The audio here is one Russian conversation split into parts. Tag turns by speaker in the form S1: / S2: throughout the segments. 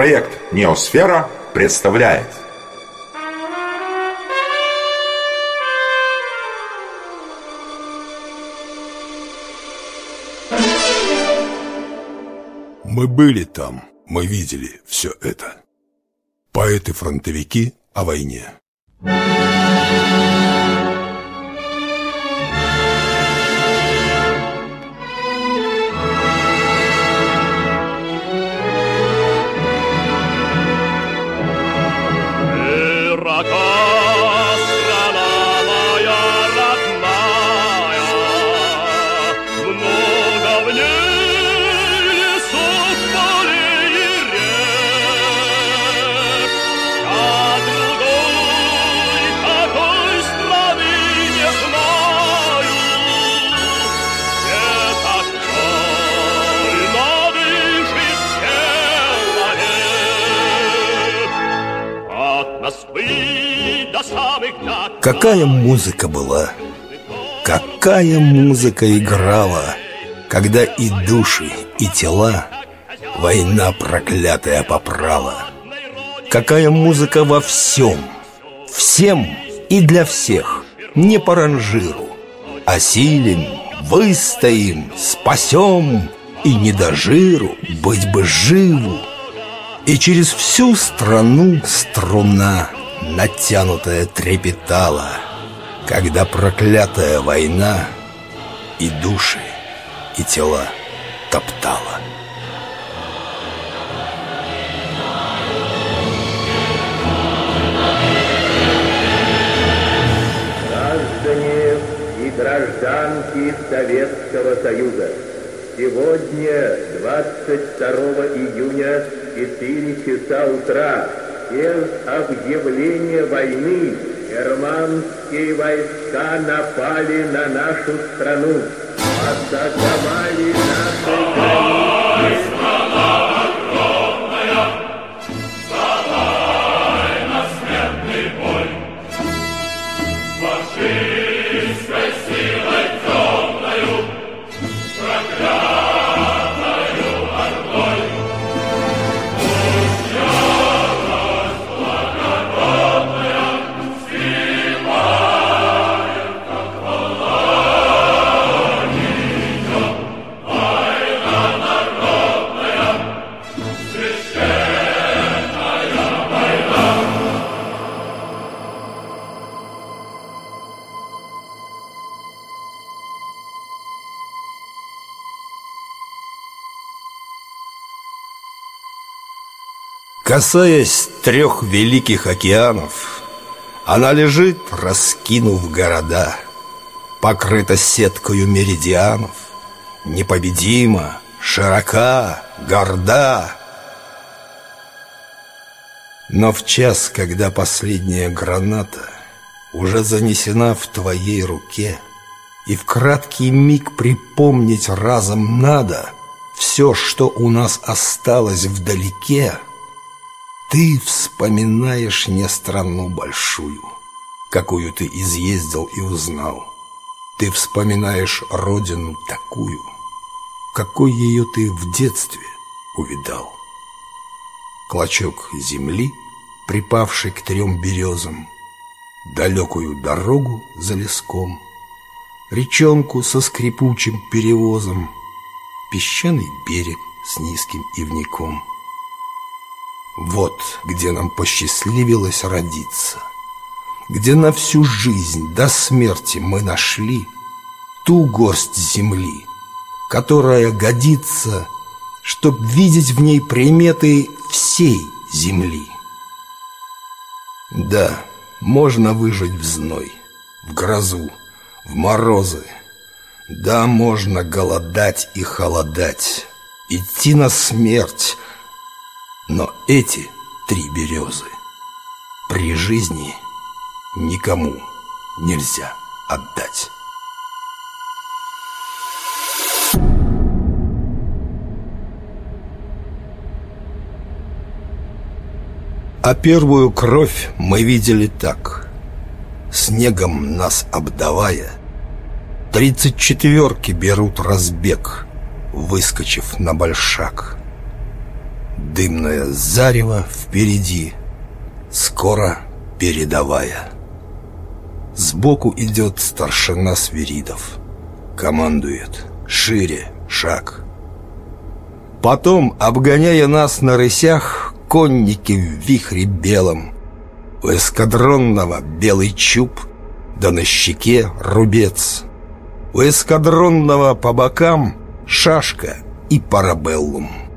S1: Проект «Неосфера» представляет
S2: Мы были там, мы видели все это. Поэты-фронтовики о войне.
S3: Какая музыка была, какая музыка играла, Когда и души, и тела война проклятая попрала. Какая музыка во всем, всем и для всех, не по ранжиру. Осилим, выстоим, спасем, и не до жиру быть бы живу. И через всю страну струна натянутая трепетала, Когда проклятая война и души, и тела топтала.
S4: Граждане и гражданки Советского Союза, сегодня, 22 июня, 4 часа утра, без объявления войны германские войска напали на нашу страну, атаковали наши границы.
S3: Касаясь трех великих океанов, она лежит, раскинув города, покрыта сеткою меридианов, непобедима, широка, горда. Но в час, когда последняя граната уже занесена в твоей руке, и в краткий миг припомнить разом надо все, что у нас осталось вдалеке — ты вспоминаешь не страну большую, какую ты изъездил и узнал. Ты вспоминаешь родину такую, какой ее ты в детстве увидал. Клочок земли, припавший к трем березам, далекую дорогу за леском, речонку со скрипучим перевозом, песчаный берег с низким ивником — вот где нам посчастливилось родиться, где на всю жизнь до смерти мы нашли ту горсть земли, которая годится, чтоб видеть в ней приметы всей земли. Да, можно выжить в зной, в грозу, в морозы. Да, можно голодать и холодать, идти на смерть, но эти три березы при жизни никому нельзя отдать. А первую кровь мы видели так Снегом нас обдавая Тридцать четверки берут разбег Выскочив на большак Дымное зарево впереди, скоро передовая. Сбоку идет старшина Свиридов. Командует «Шире, шаг». Потом, обгоняя нас на рысях, конники в вихре белом. У эскадронного белый чуб, да на щеке рубец. У эскадронного по бокам шашка и парабеллум.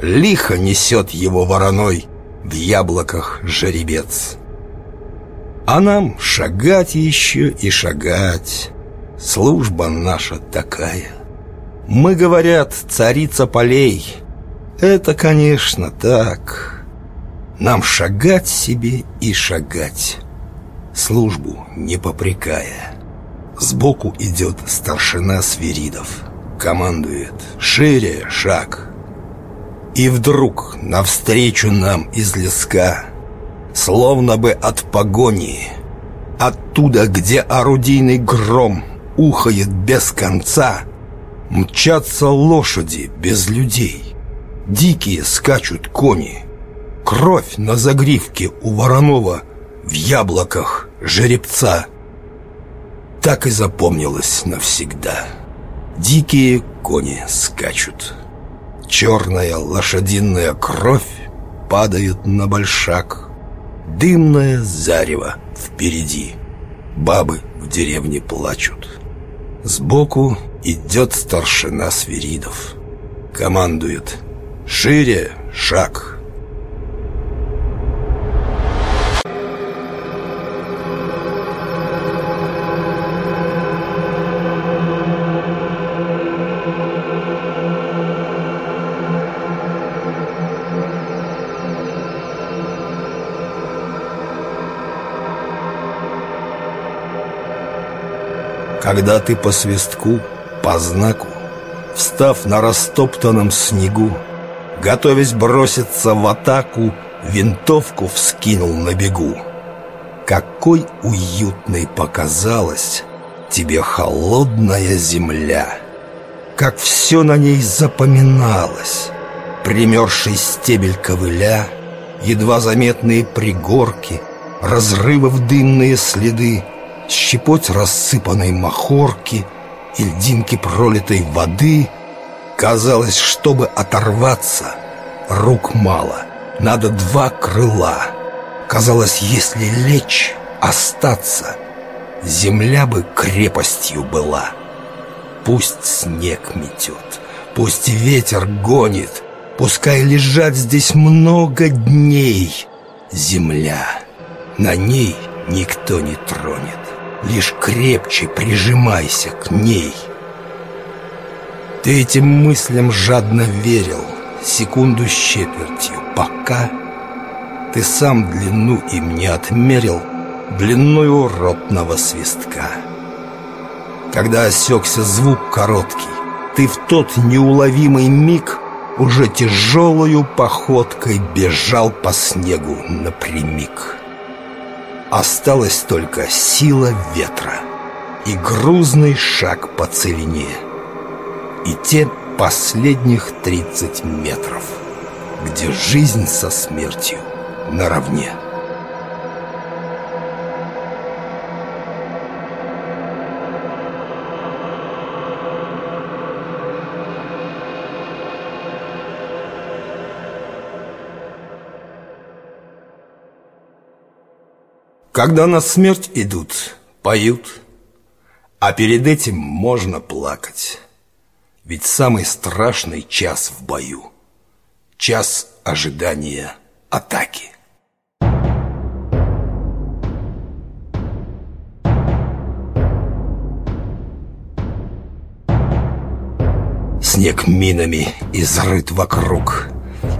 S3: Лихо несет его вороной в яблоках жеребец. А нам шагать еще и шагать. Служба наша такая. Мы, говорят, царица полей. Это, конечно, так. Нам шагать себе и шагать, службу не попрекая. Сбоку идет старшина Свиридов. Командует «Шире шаг!» И вдруг навстречу нам из леска Словно бы от погони Оттуда, где орудийный гром Ухает без конца Мчатся лошади без людей. Дикие скачут кони. Кровь на загривке у Воронова В яблоках жеребца. Так и запомнилось навсегда. Дикие кони скачут Черная лошадиная кровь падает на большак. Дымное зарево впереди. Бабы в деревне плачут. Сбоку идет старшина Свиридов. Командует. «Шире шаг!» Когда ты по свистку, по знаку, Встав на растоптанном снегу, Готовясь броситься в атаку, Винтовку вскинул на бегу. Какой уютной показалась Тебе холодная земля, Как все на ней запоминалось, Примерзший стебель ковыля, Едва заметные пригорки, Разрывов дымные следы — щепоть рассыпанной махорки и льдинки пролитой воды. Казалось, чтобы оторваться, рук мало, надо два крыла. Казалось, если лечь, остаться, земля бы крепостью была. Пусть снег метет, пусть ветер гонит, Пускай лежать здесь много дней Земля, на ней никто не тронет Лишь крепче прижимайся к ней. Ты этим мыслям жадно верил Секунду щепертью, пока Ты сам длину им не отмерил Длиною ротного свистка. Когда осекся звук короткий Ты в тот неуловимый миг Уже тяжелою походкой Бежал по снегу напрямик Осталась только сила ветра и грузный шаг по целине. И те последних 30 метров, где жизнь со смертью наравне. Когда на смерть идут, поют, а перед этим можно плакать. Ведь самый страшный час в бою — час ожидания атаки. Снег минами изрыт вокруг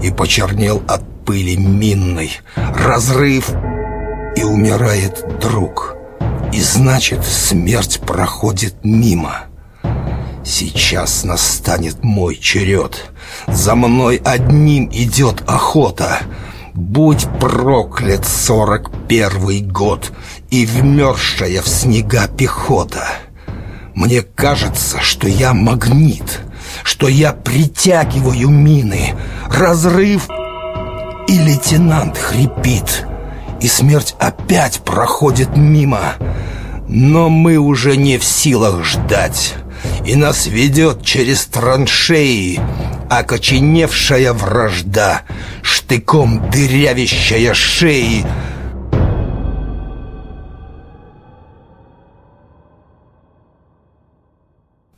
S3: И почернел от пыли минной Разрыв и умирает друг. И значит, смерть проходит мимо. Сейчас настанет мой черед. За мной одним идет охота. Будь проклят сорок первый год и вмерзшая в снега пехота. Мне кажется, что я магнит, что я притягиваю мины. Разрыв И лейтенант хрипит, и смерть опять проходит мимо. Но мы уже не в силах ждать, и нас ведет через траншеи окоченевшая вражда, штыком дырявящая шеи.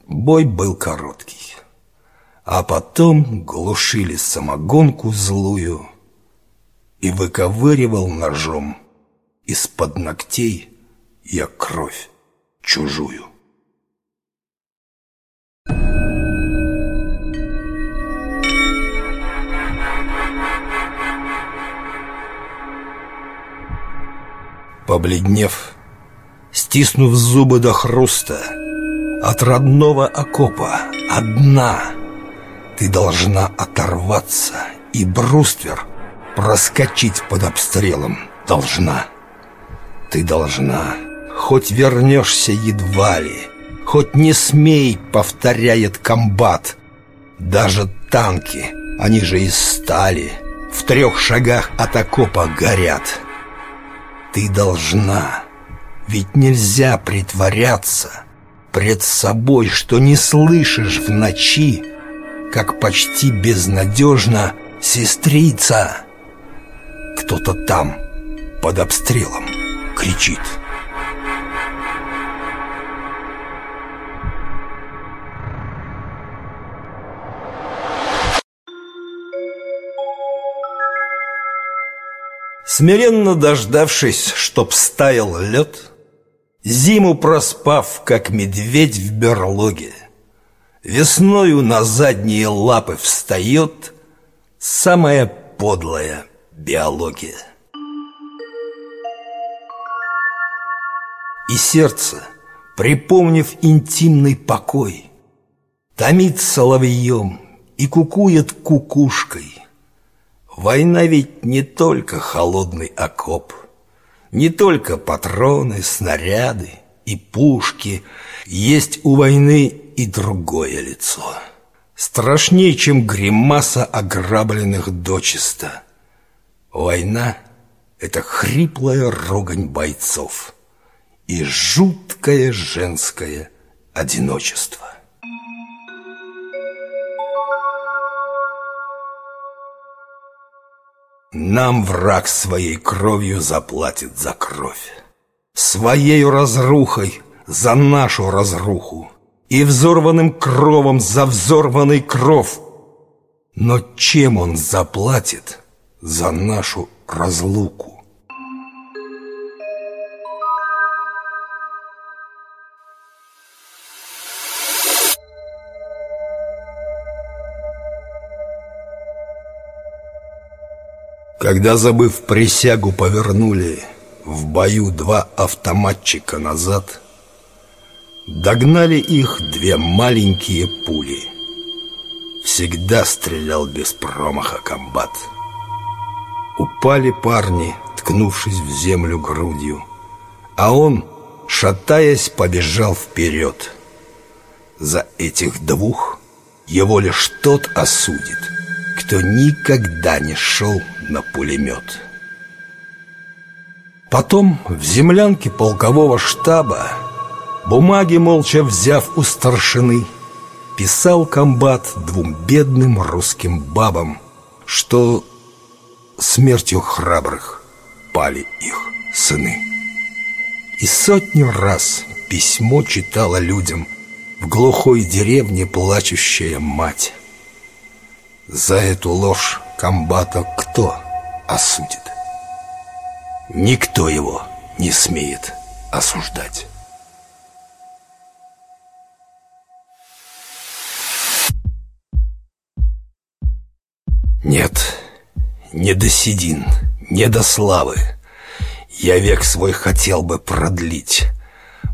S3: Бой был короткий, а потом глушили самогонку злую и выковыривал ножом из-под ногтей я кровь чужую. Побледнев, стиснув зубы до хруста, От родного окопа одна Ты должна оторваться, и бруствер Проскочить под обстрелом. Должна. Ты должна, хоть вернешься едва ли. Хоть не смей, повторяет комбат. Даже танки, они же из стали В трех шагах от окопа горят. Ты должна. Ведь нельзя притворяться пред собой, что не слышишь в ночи, как почти безнадежно сестрица. Кто-то там под обстрелом кричит. Смиренно дождавшись, чтоб стаял лед, Зиму проспав, как медведь в берлоге, Весною на задние лапы встает Самая подлая биология. И сердце, припомнив интимный покой, Томит соловьем и кукует кукушкой — Война ведь не только холодный окоп, Не только патроны, снаряды и пушки. Есть у войны и другое лицо. Страшнее, чем гримаса ограбленных дочисто. Война — это хриплая ругань бойцов И жуткое женское одиночество. Нам враг своей кровью заплатит за кровь. Своей разрухой за нашу разруху И взорванным кровом за взорванный кров. Но чем он заплатит за нашу разлуку? Когда, забыв присягу, повернули в бою два автоматчика назад, Догнали их две маленькие пули. Всегда стрелял без промаха комбат. Упали парни, ткнувшись в землю грудью, А он, шатаясь, побежал вперед. За этих двух его лишь тот осудит, кто никогда не шел на пулемет. Потом в землянке полкового штаба, бумаги молча взяв у старшины, писал комбат двум бедным русским бабам, что смертью храбрых пали их сыны. И сотню раз письмо читала людям в глухой деревне плачущая мать. За эту ложь комбата кто осудит? Никто его не смеет осуждать. Нет, не до седин, не до славы. Я век свой хотел бы продлить.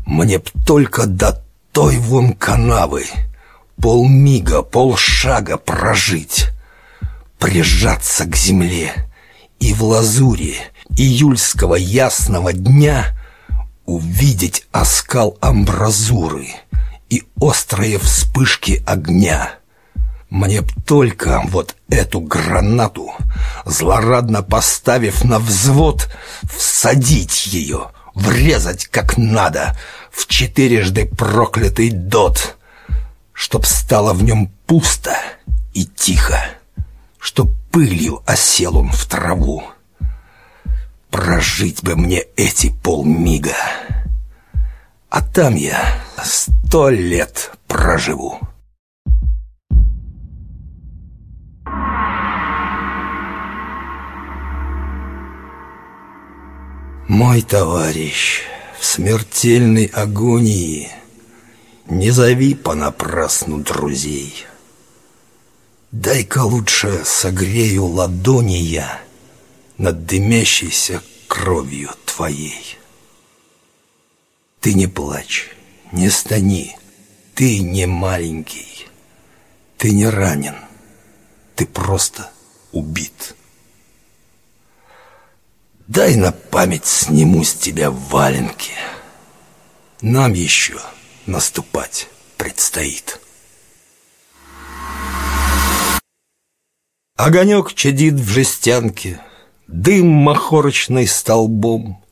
S3: Мне б только до той вон канавы полмига, полшага прожить, прижаться к земле и в лазуре июльского ясного дня увидеть оскал амбразуры и острые вспышки огня. Мне б только вот эту гранату, злорадно поставив на взвод, всадить ее, врезать как надо в четырежды проклятый дот, чтоб стало в нем пусто и тихо, чтоб пылью осел он в траву. Прожить бы мне эти полмига, а там я сто лет проживу. Мой товарищ в смертельной агонии Не зови понапрасну друзей. Дай-ка лучше согрею ладони я Над дымящейся кровью твоей. Ты не плачь, не стани, ты не маленький, Ты не ранен, ты просто убит. Дай на память сниму с тебя валенки. Нам еще наступать предстоит. Огонек чадит в жестянке, Дым махорочный столбом.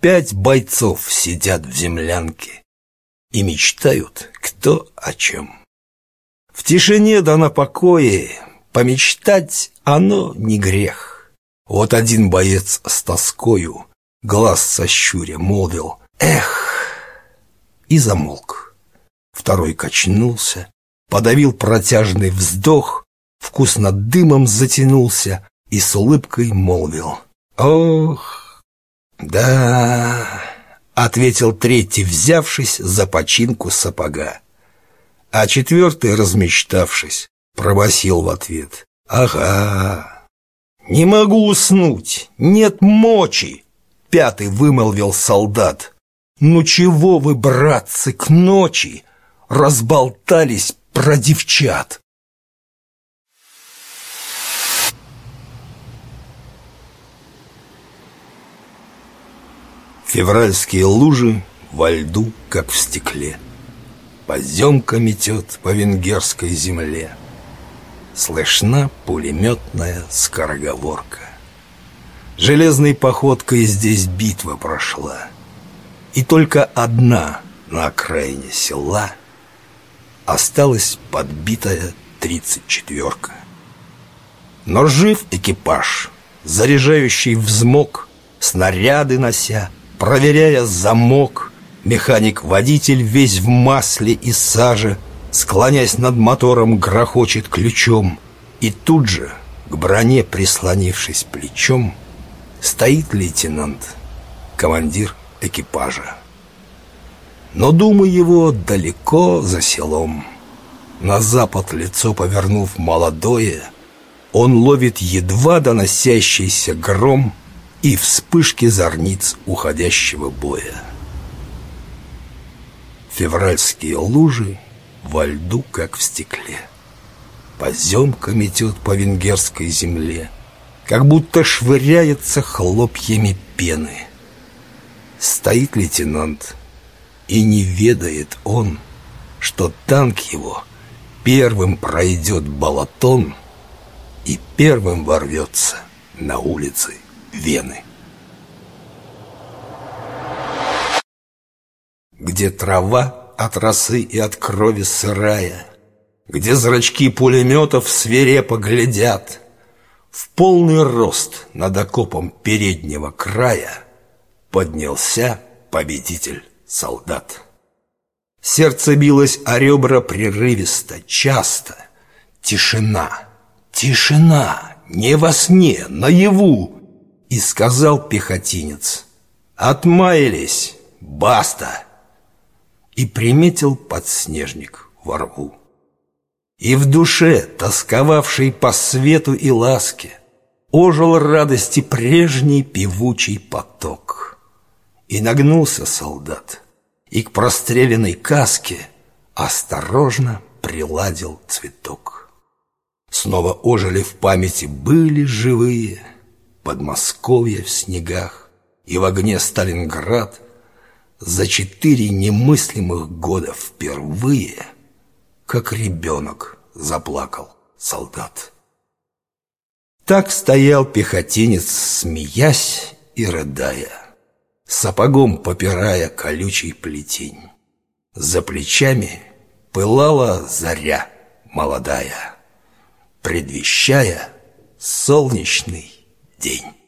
S3: Пять бойцов сидят в землянке И мечтают кто о чем. В тишине да на покое Помечтать оно не грех. Вот один боец с тоскою, глаз сощуря, молвил «Эх!» и замолк. Второй качнулся, подавил протяжный вздох, вкусно дымом затянулся и с улыбкой молвил «Ох, да...» — ответил третий, взявшись за починку сапога. А четвертый, размечтавшись, пробасил в ответ «Ага». «Не могу уснуть, нет мочи!» Пятый вымолвил солдат. «Ну чего вы, братцы, к ночи разболтались про девчат?» Февральские лужи во льду, как в стекле. Поземка метет по венгерской земле. Слышна пулеметная скороговорка. Железной походкой здесь битва прошла. И только одна на окраине села Осталась подбитая тридцать четверка. Но жив экипаж, заряжающий взмок, Снаряды нося, проверяя замок, Механик-водитель весь в масле и саже — склонясь над мотором, грохочет ключом. И тут же, к броне прислонившись плечом, стоит лейтенант, командир экипажа. Но думы его далеко за селом. На запад лицо повернув молодое, он ловит едва доносящийся гром и вспышки зорниц уходящего боя. Февральские лужи во льду, как в стекле. Поземка метет по венгерской земле, как будто швыряется хлопьями пены. Стоит лейтенант, и не ведает он, что танк его первым пройдет балатон и первым ворвется на улицы Вены. Где трава от росы и от крови сырая, Где зрачки пулеметов свирепо глядят, В полный рост над окопом переднего края Поднялся победитель-солдат. Сердце билось о ребра прерывисто, часто. Тишина, тишина, не во сне, наяву. И сказал пехотинец, отмаялись, баста и приметил подснежник во рву. И в душе, тосковавшей по свету и ласке, Ожил радости прежний певучий поток. И нагнулся солдат, и к простреленной каске Осторожно приладил цветок. Снова ожили в памяти были живые Подмосковье в снегах и в огне Сталинград — за четыре немыслимых года впервые, как ребенок, заплакал. солдат. Так стоял пехотинец, смеясь и рыдая, Сапогом попирая колючий плетень. За плечами пылала заря молодая, Предвещая солнечный день.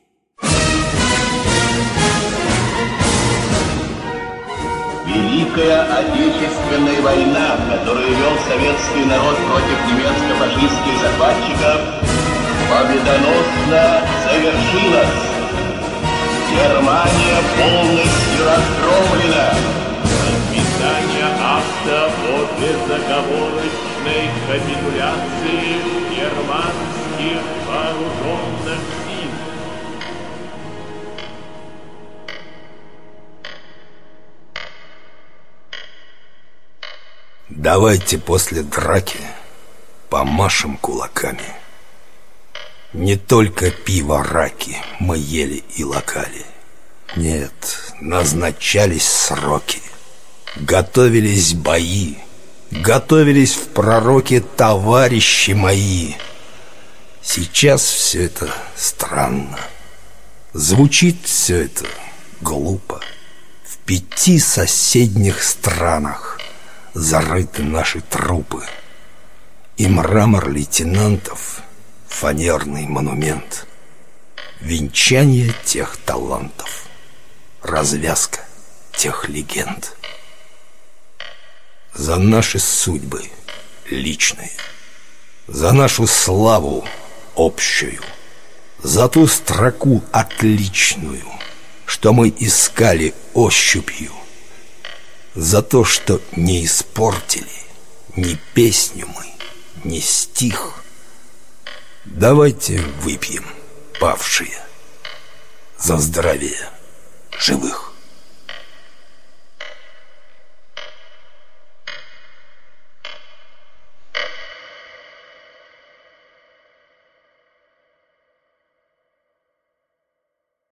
S4: Великая Отечественная война, которую вел советский народ против немецко-фашистских захватчиков, победоносно завершилась. Германия полностью разгромлена.
S5: Подписание акта о безоговорочной капитуляции германских вооруженных
S3: Давайте после драки помашем кулаками. Не только пиво раки мы ели и локали. Нет, назначались сроки. Готовились бои. Готовились в пророке товарищи мои. Сейчас все это странно. Звучит все это глупо. В пяти соседних странах зарыты наши трупы. И мрамор лейтенантов — фанерный монумент. Венчание тех талантов. Развязка тех легенд. За наши судьбы личные. За нашу славу общую. За ту строку отличную, что мы искали ощупью за то, что не испортили ни песню мы, ни стих. Давайте выпьем, павшие, за здравие живых.